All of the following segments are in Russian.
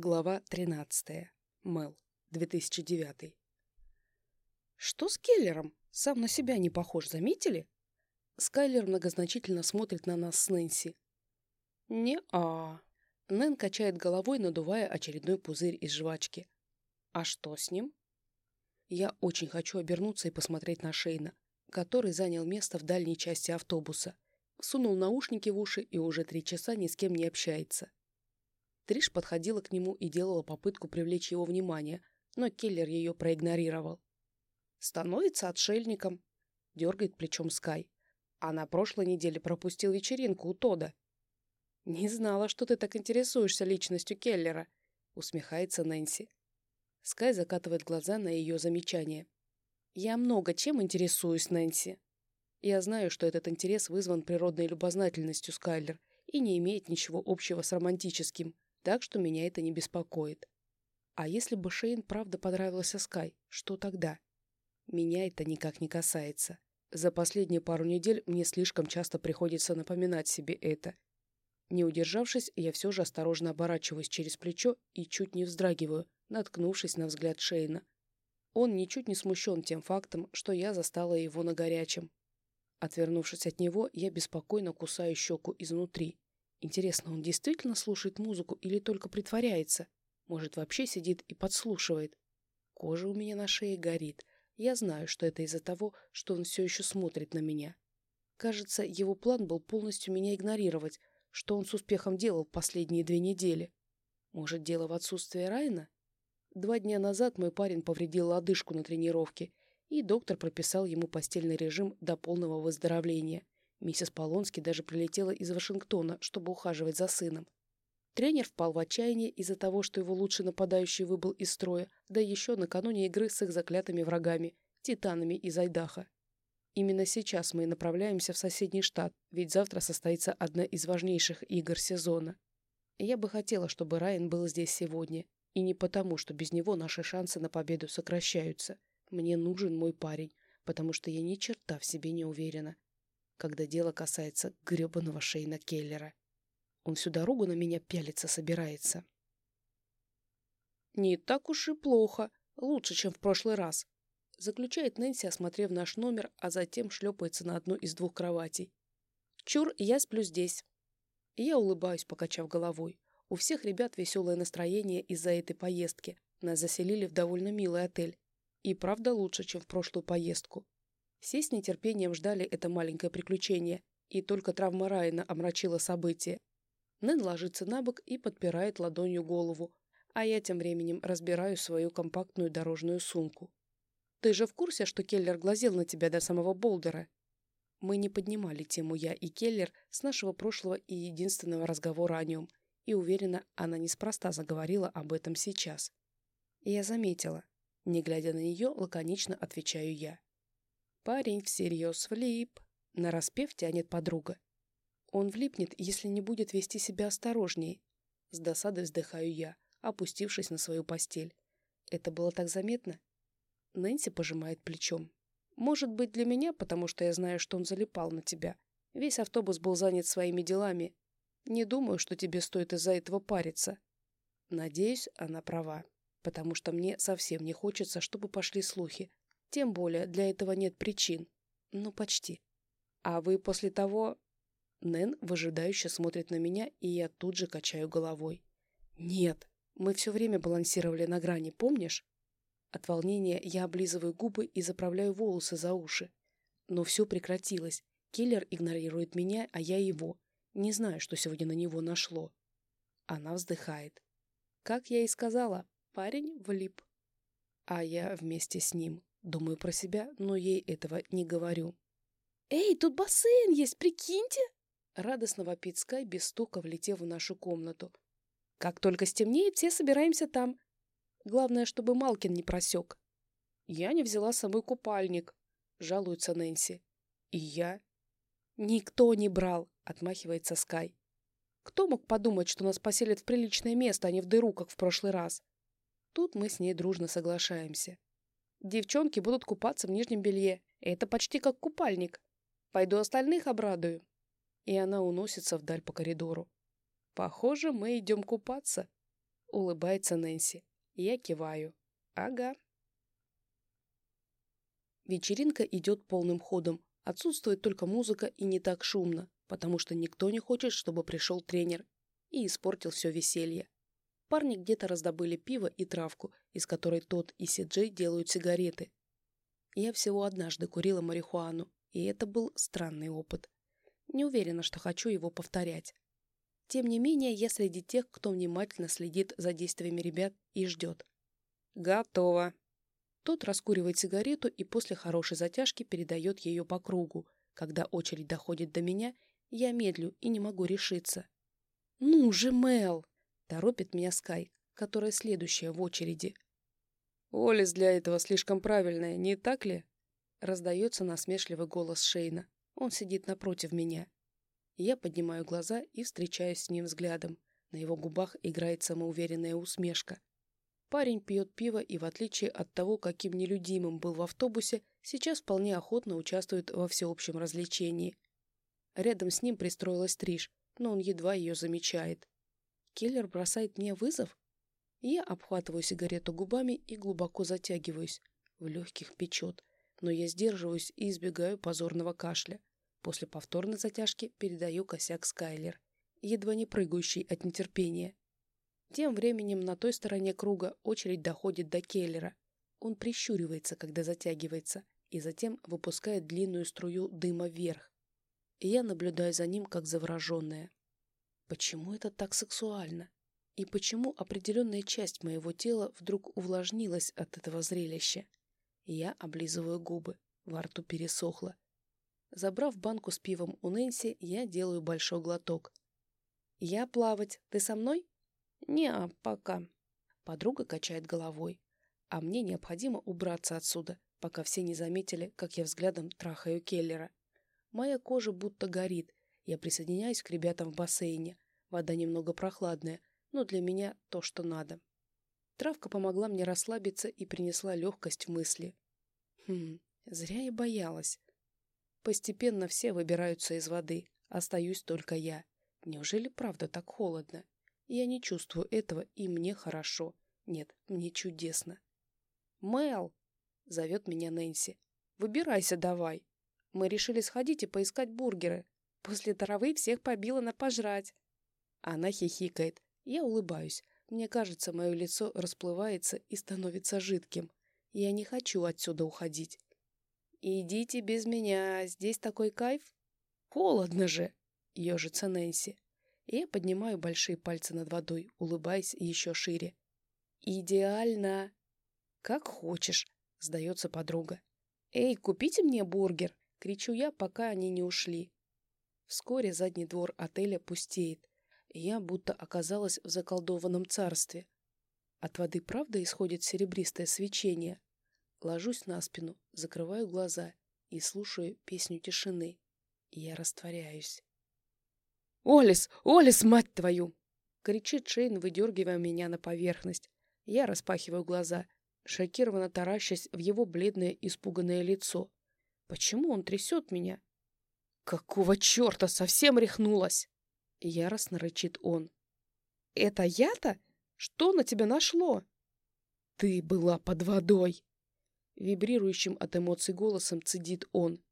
Глава 13. Мел. 2009. Что с Келлером? Сам на себя не похож, заметили? Скайлер многозначительно смотрит на нас с Нэнси. Не-а. Нэн качает головой, надувая очередной пузырь из жвачки. А что с ним? Я очень хочу обернуться и посмотреть на Шейна, который занял место в дальней части автобуса. Сунул наушники в уши и уже три часа ни с кем не общается. Триш подходила к нему и делала попытку привлечь его внимание, но Келлер ее проигнорировал. «Становится отшельником», — дергает плечом Скай. «А на прошлой неделе пропустил вечеринку у Тода». «Не знала, что ты так интересуешься личностью Келлера», — усмехается Нэнси. Скай закатывает глаза на ее замечание. «Я много чем интересуюсь, Нэнси. Я знаю, что этот интерес вызван природной любознательностью Скайлер и не имеет ничего общего с романтическим так что меня это не беспокоит. А если бы Шейн правда понравился Скай, что тогда? Меня это никак не касается. За последние пару недель мне слишком часто приходится напоминать себе это. Не удержавшись, я все же осторожно оборачиваюсь через плечо и чуть не вздрагиваю, наткнувшись на взгляд Шейна. Он ничуть не смущен тем фактом, что я застала его на горячем. Отвернувшись от него, я беспокойно кусаю щеку изнутри. Интересно, он действительно слушает музыку или только притворяется? Может, вообще сидит и подслушивает? Кожа у меня на шее горит. Я знаю, что это из-за того, что он все еще смотрит на меня. Кажется, его план был полностью меня игнорировать, что он с успехом делал последние две недели. Может, дело в отсутствии Райна? Два дня назад мой парень повредил лодыжку на тренировке, и доктор прописал ему постельный режим до полного выздоровления – Миссис Полонски даже прилетела из Вашингтона, чтобы ухаживать за сыном. Тренер впал в отчаяние из-за того, что его лучший нападающий выбыл из строя, да еще накануне игры с их заклятыми врагами, титанами из Айдаха. Именно сейчас мы и направляемся в соседний штат, ведь завтра состоится одна из важнейших игр сезона. Я бы хотела, чтобы Райан был здесь сегодня, и не потому, что без него наши шансы на победу сокращаются. Мне нужен мой парень, потому что я ни черта в себе не уверена, когда дело касается гребаного Шейна Келлера. Он всю дорогу на меня пялиться собирается. «Не так уж и плохо. Лучше, чем в прошлый раз», — заключает Нэнси, осмотрев наш номер, а затем шлепается на одну из двух кроватей. «Чур, я сплю здесь». я улыбаюсь, покачав головой. У всех ребят веселое настроение из-за этой поездки. Нас заселили в довольно милый отель. И правда лучше, чем в прошлую поездку. Все с нетерпением ждали это маленькое приключение, и только травма Райана омрачила события. Нэн ложится на бок и подпирает ладонью голову, а я тем временем разбираю свою компактную дорожную сумку. «Ты же в курсе, что Келлер глазел на тебя до самого Болдера?» Мы не поднимали тему я и Келлер с нашего прошлого и единственного разговора о нем, и уверена, она неспроста заговорила об этом сейчас. Я заметила. Не глядя на нее, лаконично отвечаю я. Парень всерьез влип. Нараспев тянет подруга. Он влипнет, если не будет вести себя осторожней. С досадой вздыхаю я, опустившись на свою постель. Это было так заметно? Нэнси пожимает плечом. Может быть, для меня, потому что я знаю, что он залипал на тебя. Весь автобус был занят своими делами. Не думаю, что тебе стоит из-за этого париться. Надеюсь, она права, потому что мне совсем не хочется, чтобы пошли слухи, тем более для этого нет причин. Ну, почти. А вы после того... Нэн выжидающе смотрит на меня, и я тут же качаю головой. Нет, мы все время балансировали на грани, помнишь? От волнения я облизываю губы и заправляю волосы за уши. Но все прекратилось. Киллер игнорирует меня, а я его. Не знаю, что сегодня на него нашло. Она вздыхает. Как я и сказала, парень влип. А я вместе с ним. Думаю про себя, но ей этого не говорю. «Эй, тут бассейн есть, прикиньте!» Радостно вопит Скай, без стука влетев в нашу комнату. «Как только стемнеет, все собираемся там. Главное, чтобы Малкин не просек». «Я не взяла с собой купальник», — жалуется Нэнси. «И я?» «Никто не брал», — отмахивается Скай. «Кто мог подумать, что нас поселят в приличное место, а не в дыру, как в прошлый раз?» Тут мы с ней дружно соглашаемся. Девчонки будут купаться в нижнем белье. Это почти как купальник. Пойду остальных обрадую. И она уносится вдаль по коридору. Похоже, мы идем купаться. Улыбается Нэнси. Я киваю. Ага. Вечеринка идет полным ходом. Отсутствует только музыка и не так шумно, потому что никто не хочет, чтобы пришел тренер и испортил все веселье. Парни где-то раздобыли пиво и травку, из которой тот и Си-Джей делают сигареты. Я всего однажды курила марихуану, и это был странный опыт. Не уверена, что хочу его повторять. Тем не менее, я среди тех, кто внимательно следит за действиями ребят и ждет. «Готово!» Тот раскуривает сигарету и после хорошей затяжки передает ее по кругу. Когда очередь доходит до меня, я медлю и не могу решиться. «Ну же, Мел!» — торопит меня Скай, которая следующая в очереди. «Олис для этого слишком правильная, не так ли?» Раздается насмешливый голос Шейна. Он сидит напротив меня. Я поднимаю глаза и встречаюсь с ним взглядом. На его губах играет самоуверенная усмешка. Парень пьет пиво и, в отличие от того, каким нелюдимым был в автобусе, сейчас вполне охотно участвует во всеобщем развлечении. Рядом с ним пристроилась Триш, но он едва ее замечает. Киллер бросает мне вызов? Я обхватываю сигарету губами и глубоко затягиваюсь. В легких печет, но я сдерживаюсь и избегаю позорного кашля. После повторной затяжки передаю косяк Скайлер, едва не прыгающий от нетерпения. Тем временем на той стороне круга очередь доходит до Келлера. Он прищуривается, когда затягивается, и затем выпускает длинную струю дыма вверх. И я наблюдаю за ним, как завороженная. Почему это так сексуально? И почему определенная часть моего тела вдруг увлажнилась от этого зрелища? Я облизываю губы, во рту пересохло. Забрав банку с пивом у Нэнси, я делаю большой глоток. «Я плавать. Ты со мной?» «Не, а пока». Подруга качает головой. А мне необходимо убраться отсюда, пока все не заметили, как я взглядом трахаю Келлера. Моя кожа будто горит. Я присоединяюсь к ребятам в бассейне. Вода немного прохладная, но для меня то, что надо. Травка помогла мне расслабиться и принесла легкость в мысли. Хм, зря я боялась. Постепенно все выбираются из воды, остаюсь только я. Неужели правда так холодно? Я не чувствую этого, и мне хорошо. Нет, мне чудесно. «Мэл!» — зовет меня Нэнси. «Выбирайся давай. Мы решили сходить и поискать бургеры. После травы всех побила на пожрать». Она хихикает. Я улыбаюсь. Мне кажется, мое лицо расплывается и становится жидким. Я не хочу отсюда уходить. «Идите без меня, здесь такой кайф». «Холодно же!» — ежится Нэнси. Я поднимаю большие пальцы над водой, улыбаясь еще шире. «Идеально!» «Как хочешь», — сдается подруга. «Эй, купите мне бургер!» — кричу я, пока они не ушли. Вскоре задний двор отеля пустеет, я будто оказалась в заколдованном царстве. От воды правда исходит серебристое свечение, Ложусь на спину, закрываю глаза и слушаю песню тишины. Я растворяюсь. «Олис! Олис, мать твою!» — кричит Шейн, выдергивая меня на поверхность. Я распахиваю глаза, шокированно таращась в его бледное испуганное лицо. Почему он трясет меня? «Какого черта? Совсем рехнулась!» Яростно рычит он. «Это я-то? Что на тебя нашло?» «Ты была под водой!» Вибрирующим от эмоций голосом цедит он.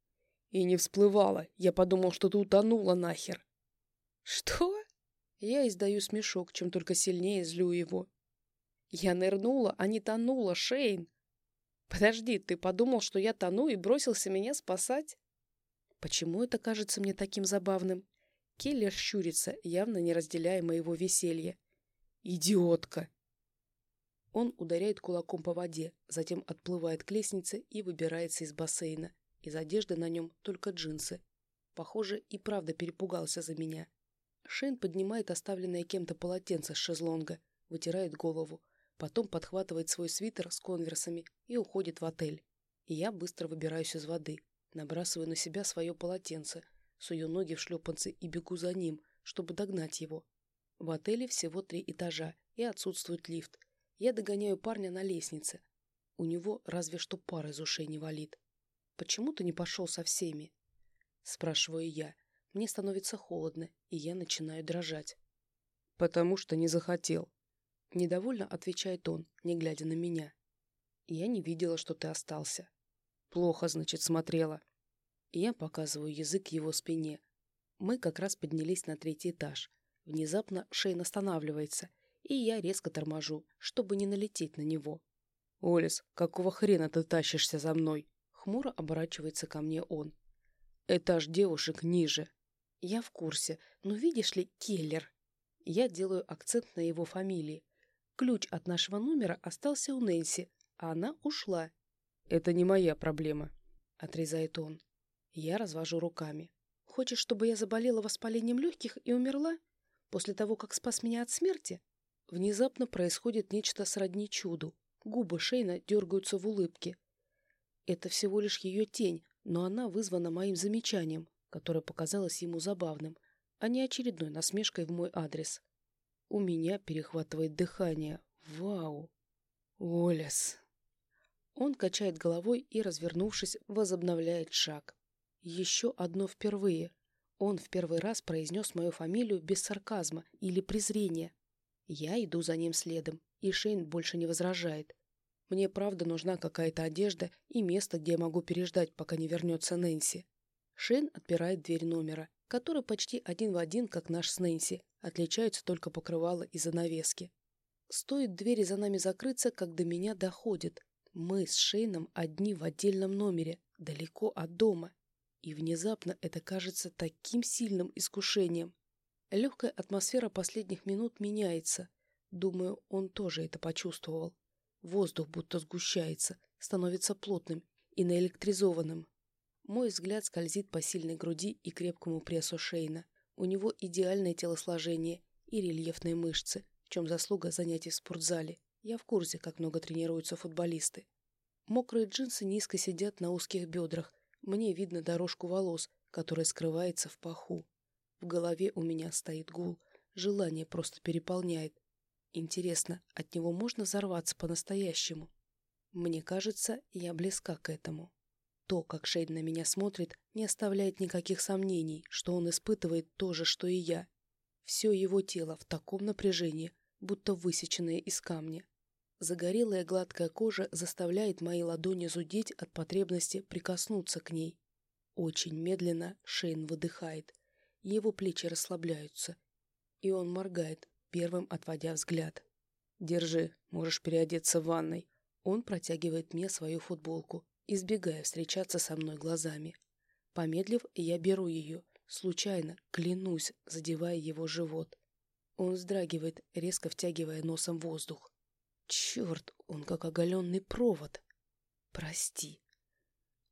И не всплывала. Я подумал, что ты утонула нахер. Что? Я издаю смешок, чем только сильнее злю его. Я нырнула, а не тонула, Шейн. Подожди, ты подумал, что я тону и бросился меня спасать? Почему это кажется мне таким забавным? Келлер щурится, явно не разделяя моего веселья. «Идиотка!» Он ударяет кулаком по воде, затем отплывает к лестнице и выбирается из бассейна. Из одежды на нем только джинсы. Похоже, и правда перепугался за меня. Шейн поднимает оставленное кем-то полотенце с шезлонга, вытирает голову, потом подхватывает свой свитер с конверсами и уходит в отель. Я быстро выбираюсь из воды, набрасываю на себя свое полотенце, сую ноги в шлепанцы и бегу за ним, чтобы догнать его. В отеле всего три этажа и отсутствует лифт, я догоняю парня на лестнице. У него разве что пар из ушей не валит. «Почему ты не пошел со всеми?» Спрашиваю я. Мне становится холодно, и я начинаю дрожать. «Потому что не захотел». Недовольно отвечает он, не глядя на меня. Я не видела, что ты остался. Плохо, значит, смотрела. Я показываю язык его спине. Мы как раз поднялись на третий этаж. Внезапно Шейн останавливается, и я резко торможу, чтобы не налететь на него. «Олес, какого хрена ты тащишься за мной?» Хмуро оборачивается ко мне он. «Этаж девушек ниже». Я в курсе, но видишь ли, Келлер. Я делаю акцент на его фамилии. Ключ от нашего номера остался у Нэнси, а она ушла. «Это не моя проблема», — отрезает он. Я развожу руками. «Хочешь, чтобы я заболела воспалением легких и умерла? После того, как спас меня от смерти?» Внезапно происходит нечто сродни чуду. Губы Шейна дергаются в улыбке. Это всего лишь ее тень, но она вызвана моим замечанием, которое показалось ему забавным, а не очередной насмешкой в мой адрес. У меня перехватывает дыхание. Вау! Олес! Он качает головой и, развернувшись, возобновляет шаг. Еще одно впервые. Он в первый раз произнес мою фамилию без сарказма или презрения. Я иду за ним следом, и Шейн больше не возражает. Мне правда нужна какая-то одежда и место, где я могу переждать, пока не вернется Нэнси. Шейн отпирает дверь номера, который почти один в один, как наш с Нэнси, отличаются только покрывало и занавески. Стоит двери за нами закрыться, как до меня доходит. Мы с Шейном одни в отдельном номере, далеко от дома. И внезапно это кажется таким сильным искушением. Легкая атмосфера последних минут меняется. Думаю, он тоже это почувствовал. Воздух будто сгущается, становится плотным и наэлектризованным. Мой взгляд скользит по сильной груди и крепкому прессу Шейна. У него идеальное телосложение и рельефные мышцы, в чем заслуга занятий в спортзале. Я в курсе, как много тренируются футболисты. Мокрые джинсы низко сидят на узких бедрах. Мне видно дорожку волос, которая скрывается в паху. В голове у меня стоит гул. Желание просто переполняет. Интересно, от него можно взорваться по-настоящему? Мне кажется, я близка к этому. То, как Шейд на меня смотрит, не оставляет никаких сомнений, что он испытывает то же, что и я. Все его тело в таком напряжении, будто высеченное из камня. Загорелая гладкая кожа заставляет мои ладони зудеть от потребности прикоснуться к ней. Очень медленно Шейн выдыхает. Его плечи расслабляются. И он моргает, первым отводя взгляд. «Держи, можешь переодеться в ванной». Он протягивает мне свою футболку, избегая встречаться со мной глазами. Помедлив, я беру ее, случайно, клянусь, задевая его живот. Он вздрагивает, резко втягивая носом воздух. Черт, он как оголенный провод. Прости.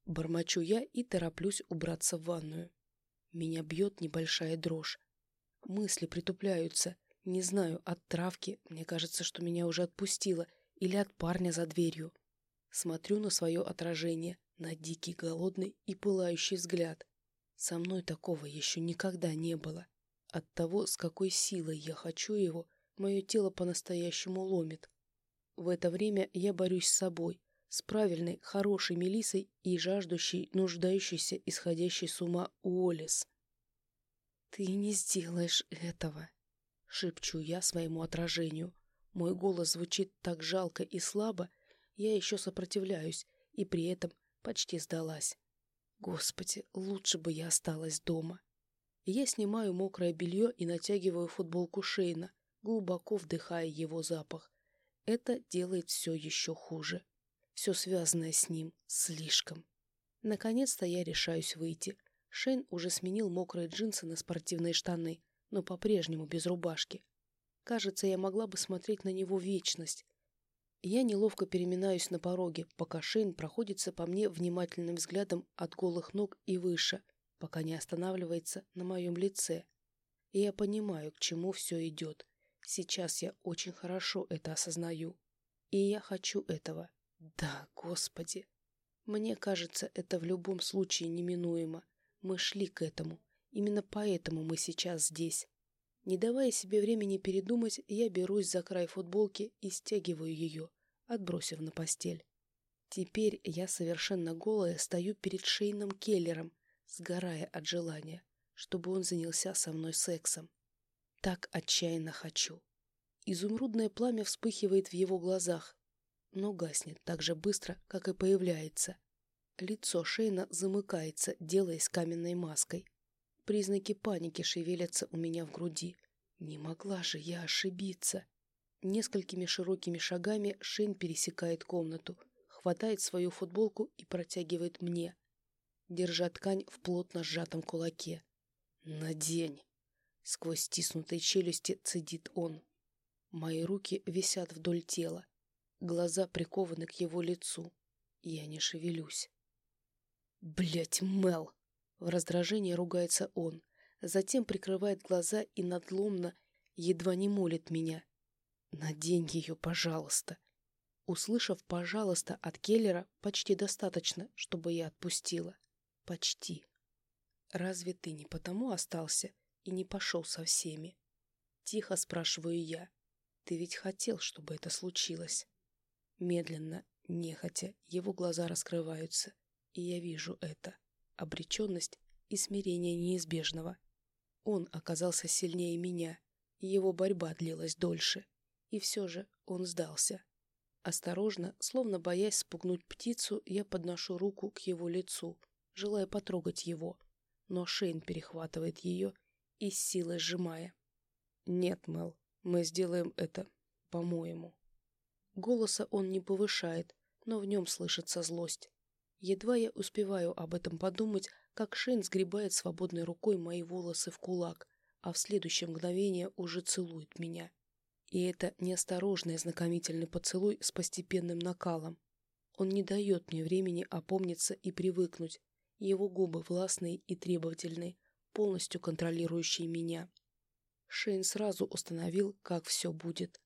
Бормочу я и тороплюсь убраться в ванную. Меня бьет небольшая дрожь. Мысли притупляются. Не знаю, от травки, мне кажется, что меня уже отпустило, или от парня за дверью. Смотрю на свое отражение, на дикий, голодный и пылающий взгляд. Со мной такого еще никогда не было. От того, с какой силой я хочу его, мое тело по-настоящему ломит. В это время я борюсь с собой, с правильной, хорошей Мелисой и жаждущей, нуждающейся, исходящей с ума Уоллес. «Ты не сделаешь этого», — шепчу я своему отражению. Мой голос звучит так жалко и слабо, я еще сопротивляюсь и при этом почти сдалась. Господи, лучше бы я осталась дома. Я снимаю мокрое белье и натягиваю футболку Шейна, глубоко вдыхая его запах. Это делает все еще хуже. Все связанное с ним слишком. Наконец-то я решаюсь выйти. Шейн уже сменил мокрые джинсы на спортивные штаны, но по-прежнему без рубашки. Кажется, я могла бы смотреть на него вечность. Я неловко переминаюсь на пороге, пока Шейн проходится по мне внимательным взглядом от голых ног и выше, пока не останавливается на моем лице. И я понимаю, к чему все идет. Сейчас я очень хорошо это осознаю. И я хочу этого. Да, Господи. Мне кажется, это в любом случае неминуемо. Мы шли к этому. Именно поэтому мы сейчас здесь. Не давая себе времени передумать, я берусь за край футболки и стягиваю ее, отбросив на постель. Теперь я совершенно голая стою перед Шейном Келлером, сгорая от желания, чтобы он занялся со мной сексом. Так отчаянно хочу. Изумрудное пламя вспыхивает в его глазах, но гаснет так же быстро, как и появляется. Лицо Шейна замыкается, делаясь каменной маской. Признаки паники шевелятся у меня в груди. Не могла же я ошибиться. Несколькими широкими шагами Шейн пересекает комнату, хватает свою футболку и протягивает мне, держа ткань в плотно сжатом кулаке. «Надень!» Сквозь стиснутые челюсти цедит он. Мои руки висят вдоль тела. Глаза прикованы к его лицу. Я не шевелюсь. Блять, Мел! В раздражении ругается он. Затем прикрывает глаза и надломно, едва не молит меня. «Надень ее, пожалуйста». Услышав «пожалуйста» от Келлера, почти достаточно, чтобы я отпустила. Почти. «Разве ты не потому остался и не пошел со всеми?» Тихо спрашиваю я. «Ты ведь хотел, чтобы это случилось?» Медленно, нехотя, его глаза раскрываются, и я вижу это. Обреченность и смирение неизбежного. Он оказался сильнее меня, его борьба длилась дольше. И все же он сдался. Осторожно, словно боясь спугнуть птицу, я подношу руку к его лицу, желая потрогать его. Но Шейн перехватывает ее и силой сжимая. «Нет, Мел, мы сделаем это, по-моему». Голоса он не повышает, но в нем слышится злость. Едва я успеваю об этом подумать, как Шейн сгребает свободной рукой мои волосы в кулак, а в следующее мгновение уже целует меня. И это неосторожный знакомительный поцелуй с постепенным накалом. Он не дает мне времени опомниться и привыкнуть. Его губы властные и требовательные, полностью контролирующие меня. Шейн сразу установил, как все будет.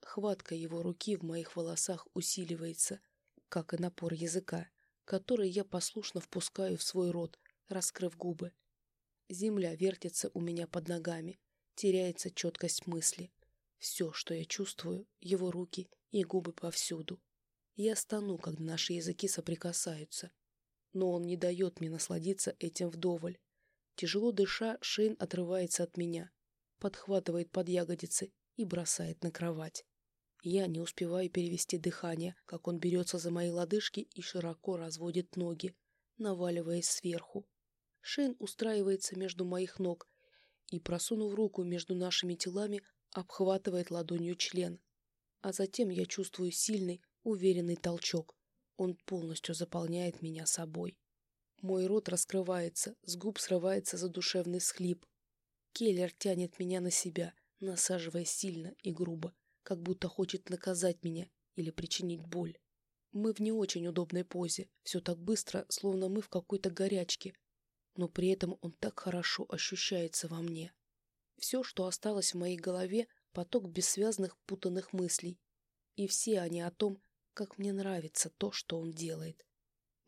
Хватка его руки в моих волосах усиливается, как и напор языка, который я послушно впускаю в свой рот, раскрыв губы. Земля вертится у меня под ногами, теряется четкость мысли. Все, что я чувствую, его руки и губы повсюду. Я стану, когда наши языки соприкасаются. Но он не дает мне насладиться этим вдоволь. Тяжело дыша, Шейн отрывается от меня, подхватывает под ягодицы и бросает на кровать. Я не успеваю перевести дыхание, как он берется за мои лодыжки и широко разводит ноги, наваливаясь сверху. Шейн устраивается между моих ног и, просунув руку между нашими телами, обхватывает ладонью член. А затем я чувствую сильный, уверенный толчок. Он полностью заполняет меня собой. Мой рот раскрывается, с губ срывается задушевный схлип. Келлер тянет меня на себя, насаживая сильно и грубо, как будто хочет наказать меня или причинить боль. Мы в не очень удобной позе, все так быстро, словно мы в какой-то горячке, но при этом он так хорошо ощущается во мне. Все, что осталось в моей голове, поток бессвязных путанных мыслей, и все они о том, как мне нравится то, что он делает.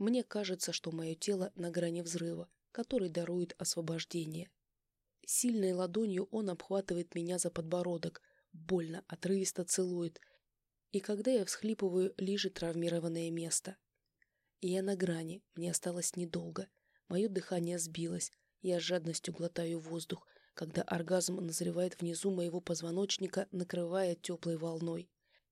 Мне кажется, что мое тело на грани взрыва, который дарует освобождение. Сильной ладонью он обхватывает меня за подбородок, больно, отрывисто целует, и когда я всхлипываю, лижет травмированное место. Я на грани, мне осталось недолго — Мое дыхание сбилось. Я с жадностью глотаю воздух, когда оргазм назревает внизу моего позвоночника, накрывая теплой волной.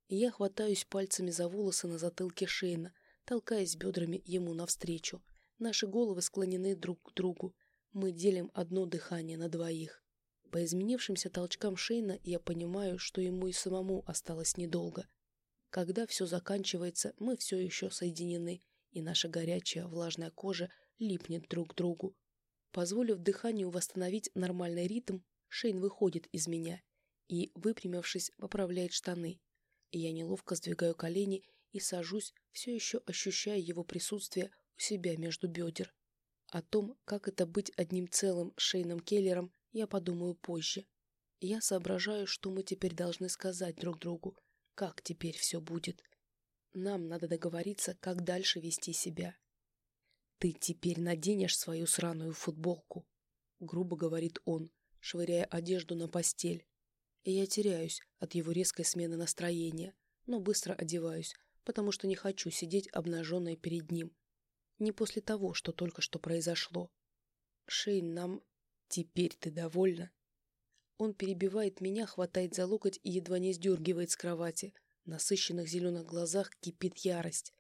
Я хватаюсь пальцами за волосы на затылке Шейна, толкаясь бедрами ему навстречу. Наши головы склонены друг к другу. Мы делим одно дыхание на двоих. По изменившимся толчкам Шейна я понимаю, что ему и самому осталось недолго. Когда все заканчивается, мы все еще соединены, и наша горячая влажная кожа липнет друг к другу. Позволив дыханию восстановить нормальный ритм, Шейн выходит из меня и, выпрямившись, поправляет штаны. Я неловко сдвигаю колени и сажусь, все еще ощущая его присутствие у себя между бедер. О том, как это быть одним целым Шейном Келлером, я подумаю позже. Я соображаю, что мы теперь должны сказать друг другу, как теперь все будет. Нам надо договориться, как дальше вести себя. «Ты теперь наденешь свою сраную футболку», — грубо говорит он, швыряя одежду на постель. И я теряюсь от его резкой смены настроения, но быстро одеваюсь, потому что не хочу сидеть обнаженной перед ним. Не после того, что только что произошло. Шейн, нам... Теперь ты довольна? Он перебивает меня, хватает за локоть и едва не сдергивает с кровати. В насыщенных зеленых глазах кипит ярость.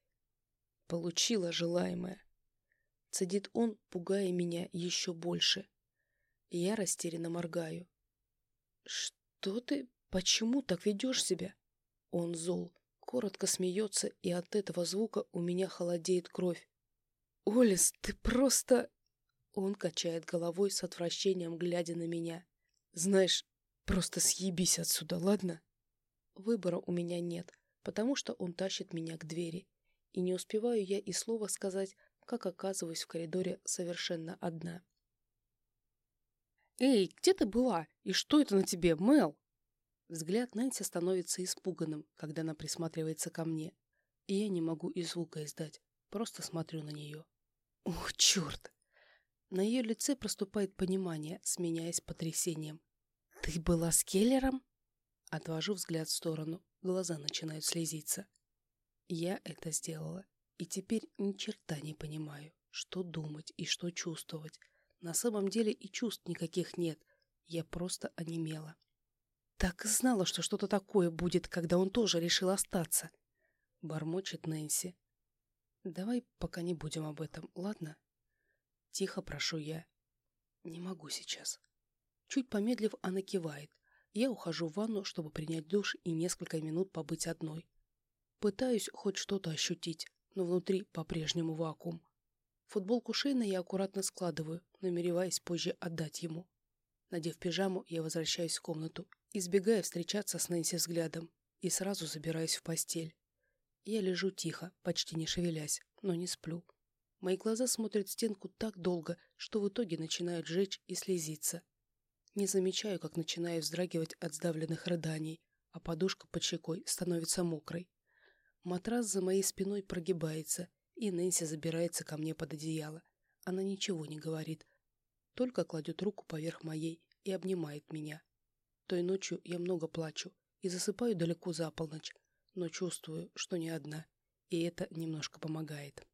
Получила желаемое. Цедит он, пугая меня еще больше. Я растерянно моргаю. «Что ты? Почему так ведешь себя?» Он зол, коротко смеется, и от этого звука у меня холодеет кровь. «Олис, ты просто...» Он качает головой с отвращением, глядя на меня. «Знаешь, просто съебись отсюда, ладно?» Выбора у меня нет, потому что он тащит меня к двери. И не успеваю я и слова сказать, как оказываюсь в коридоре совершенно одна. «Эй, где ты была? И что это на тебе, Мел?» Взгляд Нэнси становится испуганным, когда она присматривается ко мне. И я не могу и звука издать, просто смотрю на нее. Ух, черт! На ее лице проступает понимание, сменяясь потрясением. «Ты была с Келлером?» Отвожу взгляд в сторону, глаза начинают слезиться. Я это сделала, и теперь ни черта не понимаю, что думать и что чувствовать. На самом деле и чувств никаких нет, я просто онемела. Так знала, что что-то такое будет, когда он тоже решил остаться. Бормочет Нэнси. Давай пока не будем об этом, ладно? Тихо прошу я. Не могу сейчас. Чуть помедлив, она кивает. Я ухожу в ванну, чтобы принять душ и несколько минут побыть одной. Пытаюсь хоть что-то ощутить, но внутри по-прежнему вакуум. Футболку Шейна я аккуратно складываю, намереваясь позже отдать ему. Надев пижаму, я возвращаюсь в комнату, избегая встречаться с Нэнси взглядом, и сразу забираюсь в постель. Я лежу тихо, почти не шевелясь, но не сплю. Мои глаза смотрят в стенку так долго, что в итоге начинают жечь и слезиться. Не замечаю, как начинаю вздрагивать от сдавленных рыданий, а подушка под щекой становится мокрой. Матрас за моей спиной прогибается, и Нэнси забирается ко мне под одеяло. Она ничего не говорит, только кладет руку поверх моей и обнимает меня. Той ночью я много плачу и засыпаю далеко за полночь, но чувствую, что не одна, и это немножко помогает.